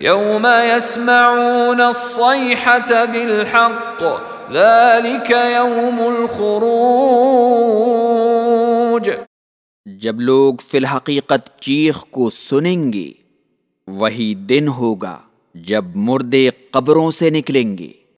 يوم يسمعون الصيحة بالحق، ذلك يوم الخروج. جب لوگ فی الحقیقت چیخ کو سنیں گے، وہی دن ہوگا جب مردے قبروں سے نکلیں گے۔